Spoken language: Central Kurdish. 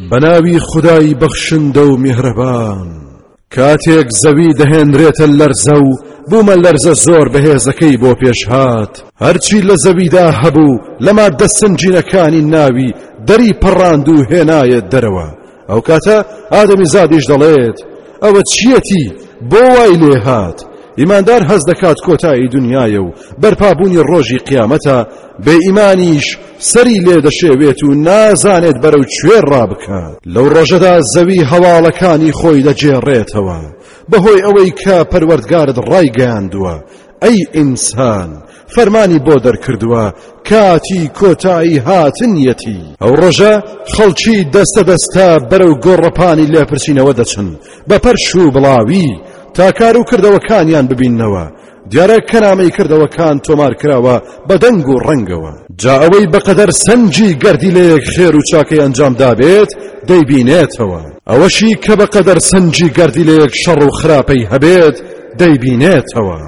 بەناوی خودای بەخشندە و میهرەبان. کاتێک زەوی دەهێنرێتە لەرزە و بوومە لەرزە زۆر بەهێزەکەی بۆ پێش هات هەرچی لە زەویدا هەبوو لە ماددە سنجینەکانی ناوی دەری پەڕاند و هێنایەت دەرەوە ئەو کاتە ئادەمی زادیش دەڵێت ئەوە چیەتی بۆ وای لێ هات ئیماندار هەز دەکات کۆتایی دنیاە و بەرپابوونی ڕۆژی قیامەتە بێ ئیمانیش سەری لێ دەشێوێت و نازانێت بەرەو کوێ ڕابکات لەو ڕۆژەدا زەوی هەواڵەکانی خۆی دەگێڕێتەوە بەهۆی ئەوەی کە پەروەردگارت ڕایگەیاندووە ئەی ئینسان فەرمانی بۆ دەرکردووە کاتی کۆتایی هاتنیەتی ئەو ڕۆژە خەڵکی دەستە دەستە بەرەو گۆڕەپانی لێپرسینەوە دەچن بە پەرش و بڵاوی تا کار و کردەوەکانیان ببینەوە دیارە کە نامەی کردەوەکان تۆمار کراوە بە دەنگ و ڕەنگەوە جا ئەوەی بەقەدەر سەنجی گەردی لە یەک خێر و چاکەی ئەنجام دابێت دەیبینێتەوە ئەوەشی کە بەقەدەر سەنجی گەردی لە یەک شەڕ و خراپەی هەبێت دەیبینێتەوە